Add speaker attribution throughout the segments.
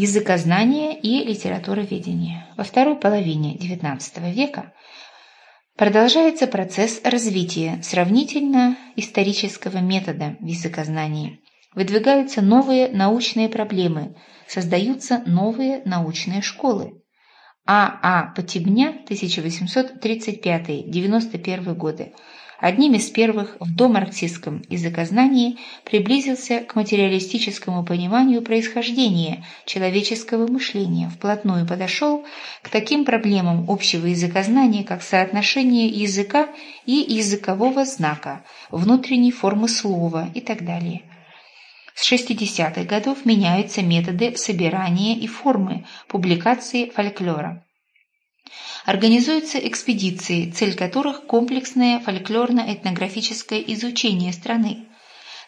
Speaker 1: языкознания и литературоведения. Во второй половине XIX века продолжается процесс развития сравнительно-исторического метода в языкознании. Выдвигаются новые научные проблемы, создаются новые научные школы. А. А. Потебня, 1835-91 годы, одним из первых в домарксистском языкознании приблизился к материалистическому пониманию происхождения человеческого мышления, вплотную подошел к таким проблемам общего языкознания, как соотношение языка и языкового знака, внутренней формы слова и так далее. С 60-х годов меняются методы собирания и формы публикации фольклора. Организуются экспедиции, цель которых – комплексное фольклорно-этнографическое изучение страны.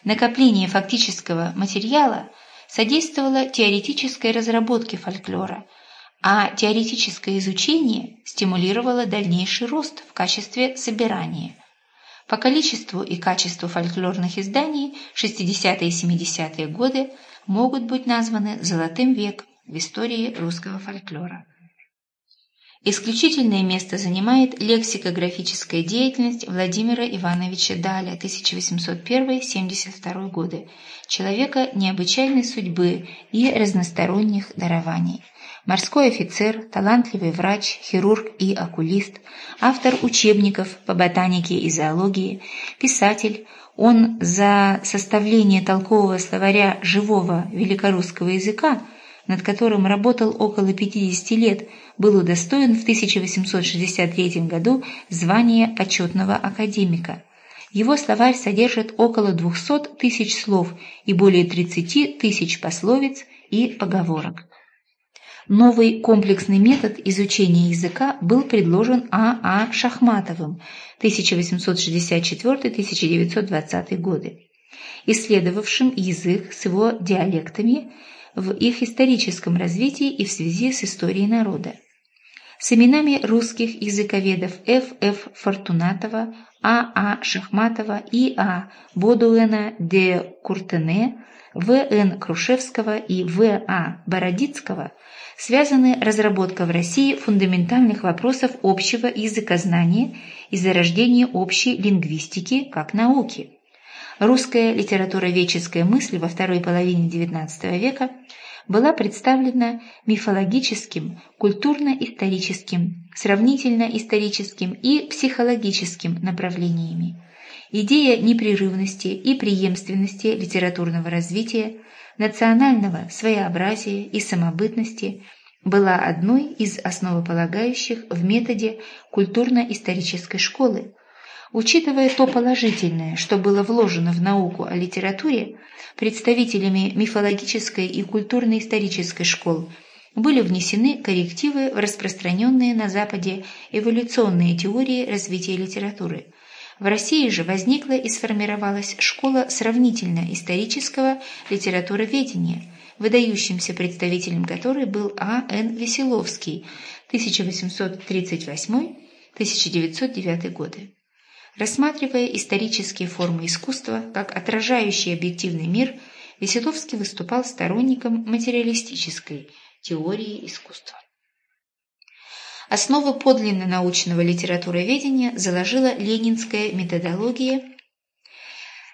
Speaker 1: Накопление фактического материала содействовало теоретической разработке фольклора, а теоретическое изучение стимулировало дальнейший рост в качестве собирания. По количеству и качеству фольклорных изданий 60-е и 70-е годы могут быть названы «золотым век» в истории русского фольклора. Исключительное место занимает лексикографическая деятельность Владимира Ивановича Даля 1801-72 годы, человека необычайной судьбы и разносторонних дарований. Морской офицер, талантливый врач, хирург и окулист, автор учебников по ботанике и зоологии, писатель, он за составление толкового словаря живого великорусского языка над которым работал около 50 лет, был удостоен в 1863 году звания почетного академика. Его словарь содержит около 200 тысяч слов и более 30 тысяч пословиц и поговорок. Новый комплексный метод изучения языка был предложен А. А. Шахматовым 1864-1920 годы, исследовавшим язык с его диалектами в их историческом развитии и в связи с историей народа. С именами русских языковедов Ф. Ф. Фортунатова, А. А. Шахматова и А. Бодуэна де Куртене, В. Н. Крушевского и В. А. Бородицкого связаны разработка в России фундаментальных вопросов общего языкознания и зарождение общей лингвистики как науки. Русская литературоведческая мысль во второй половине XIX века была представлена мифологическим, культурно-историческим, сравнительно-историческим и психологическим направлениями. Идея непрерывности и преемственности литературного развития, национального своеобразия и самобытности была одной из основополагающих в методе культурно-исторической школы, Учитывая то положительное, что было вложено в науку о литературе, представителями мифологической и культурно-исторической школ были внесены коррективы в распространенные на Западе эволюционные теории развития литературы. В России же возникла и сформировалась школа сравнительно-исторического литературоведения, выдающимся представителем которой был А. Н. Веселовский 1838-1909 годы. Рассматривая исторические формы искусства как отражающий объективный мир, Веселовский выступал сторонником материалистической теории искусства. Основы подлинно научного литературоведения заложила ленинская методология.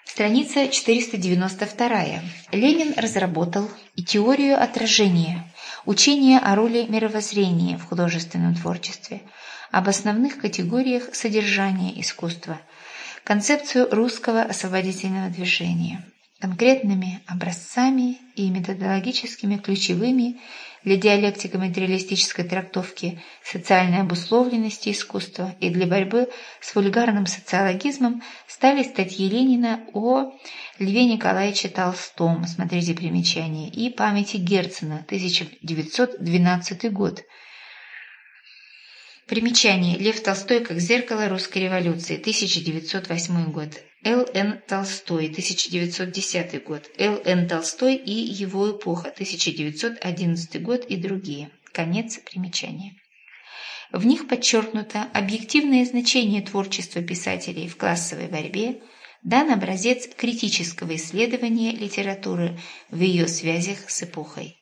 Speaker 1: Страница 492. Ленин разработал и теорию отражения, учение о роли мировоззрения в художественном творчестве – об основных категориях содержания искусства, концепцию русского освободительного движения, конкретными образцами и методологическими ключевыми для диалектико-материалистической трактовки социальной обусловленности искусства и для борьбы с вульгарным социологизмом стали статьи Ленина о Льве Николаевиче Толстом, смотрите примечание, и памяти Герцена, 1912 год, Примечание. Лев Толстой как зеркало русской революции. 1908 год. Л. Н. Толстой. 1910 год. Л. Н. Толстой и его эпоха. 1911 год и другие. Конец примечания. В них подчеркнуто объективное значение творчества писателей в классовой борьбе, дан образец критического исследования литературы в ее связях с эпохой.